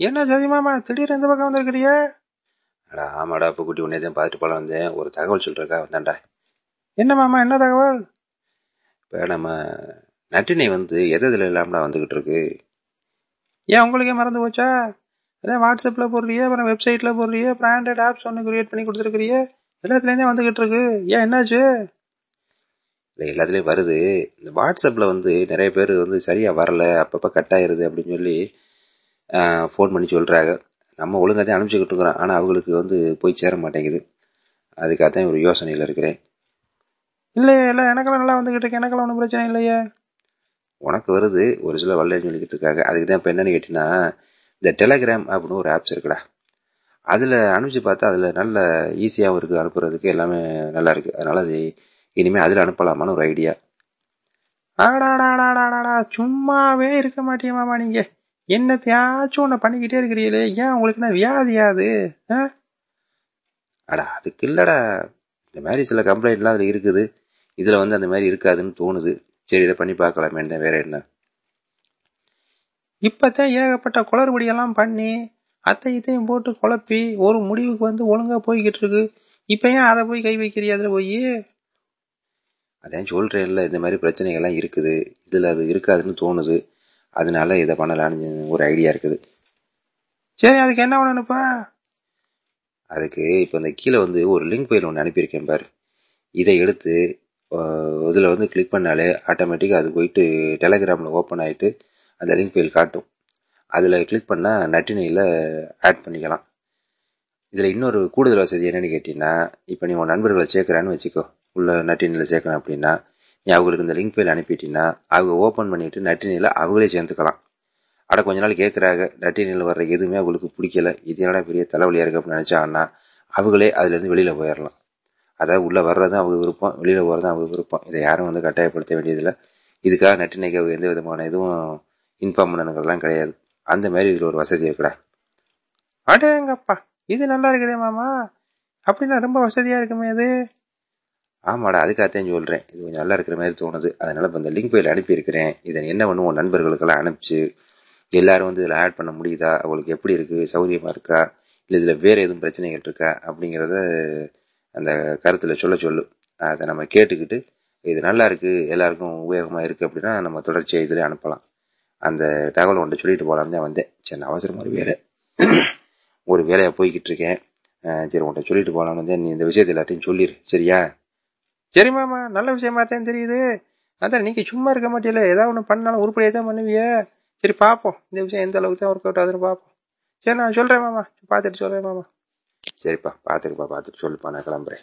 என்ன ஜோதி மாமா திடீர்னு இந்த பக்கம் வந்திருக்கிறிய அடா ஆமாடா இப்போ குட்டி உன்னே பார்த்துட்டு போல வந்தேன். ஒரு தகவல் சொல்றக்கா வந்தான்டா. என்ன மாமா என்ன தகவல்? இப்போ நம்ம நட்டினை வந்து எது இதில் இல்லாமடா வந்துகிட்டு இருக்கு? ஏன் உங்களுக்கே மறந்து போச்சா? அதான் வாட்ஸ்அப்ல போடுறியே அப்புறம் வெப்சைட்ல போடுறியே பிராண்டட் ஆப்ஸ் ஒன்று கிரியேட் பண்ணி கொடுத்துருக்கிறியே. எல்லாத்துலேருந்தே வந்துகிட்டு இருக்கு. ஏன் என்னாச்சு? இல்லை எல்லாத்துலேயும் வருது. இந்த வாட்ஸ்அப்பில் வந்து நிறைய பேர் வந்து சரியாக வரல அப்பப்போ கட் ஆயிருது அப்படின்னு சொல்லி ஃபோன் பண்ணி சொல்கிறாங்க நம்ம ஒழுங்காக தான் அனுப்பிச்சிக்கிட்டு இருக்கிறோம். ஆனால் அவங்களுக்கு வந்து போய் சேர மாட்டேங்குது. அதுக்காக தான் ஒரு யோசனையில் இருக்கிறேன். இல்லையே இல்லை எனக்கெல்லாம் நல்லா வந்துகிட்டு இருக்கு. எனக்கெல்லாம் ஒன்றும் பிரச்சனை இல்லையே. உனக்கு வருது. ஒரு சில வரலன்னு சொல்லிக்கிட்டு இருக்காங்க. அதுக்கு தான் இப்போ என்னன்னு கேட்டீங்கன்னா இந்த டெலகிராம் அப்படின்னு ஒரு ஆப்ஸ் இருக்குடா. அதில் அனுப்பிச்சு பார்த்தா அதில் நல்ல ஈஸியாகவும் இருக்குது அனுப்புறதுக்கு எல்லாமே நல்லா இருக்குது அதனால அது இனிமேல் அதில் அனுப்பலாமான்னு ஒரு ஐடியா ஆடாடாடாடாடா சும்மாவே இருக்க மாட்டேன் மாமா நீங்க. என்னத்தையாச்சும் ஒன்று பண்ணிக்கிட்டே இருக்கிறீங்களே? ஏன் உங்களுக்கு என்ன வியாதியாது அடா அதுக்கு இல்லடா. இந்த மாதிரி சில கம்ப்ளைண்ட்லாம் அதில் இருக்குது. இதில் வந்து அந்த மாதிரி இருக்காதுன்னு தோணுது. சரி இதை பண்ணி பார்க்கலாமே தான் வேற என்ன? இப்பதான் ஏகப்பட்ட குளறுபடியெல்லாம் பண்ணி அத்தை இத்தையும் போட்டு குழப்பி ஒரு முடிவுக்கு வந்து ஒழுங்கா போய்கிட்டு இருக்கு. இப்ப ஏன் அதை போய் கை வைக்கிறியா அதில் போய்? அதான் சொல்றேன்ல இந்த மாதிரி பிரச்சனைகள்லாம் இருக்குது. இதில் அது இருக்காதுன்னு தோணுது. அதனால இதை பண்ணலான்னு ஒரு ஐடியா இருக்குது. சரி அதுக்கு என்ன பண்ணணுப்பா அதுக்கு இப்போ இந்த கீழே வந்து ஒரு லிங்க் ஃபைல் ஒன்று அனுப்பியிருக்கேன் பாரு. இதை எடுத்து இதில் வந்து கிளிக் பண்ணாலே ஆட்டோமேட்டிக்காக அது போயிட்டு டெலகிராமில் ஓப்பன் ஆகிட்டு அந்த லிங்க் ஃபைல் காட்டும். அதில் கிளிக் பண்ணால் நட்டினையில் ஆட் பண்ணிக்கலாம். இதில் இன்னொரு கூடுதல் வசதி என்னன்னு கேட்டிங்கன்னா இப்போ நீ உன் நண்பர்களை சேர்க்குறான்னு வச்சுக்கோ. உள்ள நட்டினியில் சேர்க்கணும் அப்படின்னா அவங்களுக்கு இந்த லிங்க் ஃபைல் அனுப்பிட்டீங்கன்னா அவங்க ஓப்பன் பண்ணிட்டு நட்டினியில் அவங்களே சேர்ந்துக்கலாம் அட கொஞ்ச நாள் கேட்குறாங்க நட்டினியில் வர்ற எதுவுமே அவங்களுக்கு பிடிக்கல இது என்னடா பெரிய தலைவலியாக இருக்கு அப்படின்னு நினச்சாங்கன்னா அவங்களே அதுலேருந்து வெளியில் போயிடலாம் அதாவது உள்ளே வர்றதும் அவங்க விருப்பம் வெளியில் போகிறதும் அவங்க விருப்பம். இதை யாரும் வந்து கட்டாயப்படுத்த வேண்டியதில்லை. இதுக்காக நட்டினைக்கு எந்த விதமான இதுவும் இன்ஃபார்ம் பண்ணணுங்கிறதுலாம் கிடையாது. அந்த மாதிரி இதில் ஒரு வசதி இருக்குடா. அடேங்கப்பா இது நல்லா இருக்குதே மாமா. அப்படின்னா ரொம்ப வசதியாக இருக்குமே இது. ஆமாடா அதுக்காகத்தான் சொல்கிறேன் இது கொஞ்சம் நல்லா இருக்கிற மாதிரி தோணுது. அதனால் இப்போ இந்த லிங்க் ஃபைல் அனுப்பியிருக்கிறேன். இதை என்ன பண்ணுவோம்? நண்பர்களுக்கெல்லாம் அனுப்பிச்சு எல்லாரும் வந்து இதில் ஆட் பண்ண முடியுதா? அவங்களுக்கு எப்படி இருக்குது சௌகரியமாக இருக்கா? இல்லை இதில் வேறு எதுவும் பிரச்சனைகள் இருக்கா? அப்படிங்கிறத அந்த கருத்தில் சொல்ல சொல்லு. அதை நம்ம கேட்டுக்கிட்டு இது நல்லா இருக்குது எல்லாருக்கும் உபயோகமாக இருக்குது அப்படின்னா நம்ம தொடர்ச்சியாக இதில் அனுப்பலாம். அந்த தகவல் ஒன்று சொல்லிட்டு போகலாம் தான் வந்தேன். சரி அவசரம் ஒரு வேலை. ஒரு வேலையாக போய்கிட்டு இருக்கேன். சரி உன்ட்ட சொல்லிட்டு போகலாம்னு வந்து நீ இந்த விஷயத்தை எல்லாத்தையும் சொல்லிடு சரியா? சரி மாமா நல்ல விஷயமா தான் தெரியுது. அதான் நீங்க சும்மா இருக்க மாட்டீங்களே. ஏதாவது ஒன்று பண்ணாலும் உருப்படியாக தான் பண்ணுவிய சரி பார்ப்போம் இந்த விஷயம் எந்த அளவுக்கு தான் ஒர்க் அவுட் ஆகுதுன்னு பார்ப்போம் சரி நான் சொல்றேன் மாமா. பார்த்துட்டு சொல்றேன் மாமா. சரிப்பா பார்த்துருப்பா பார்த்துட்டு சொல்லுப்பா நான் கிளம்புறேன்.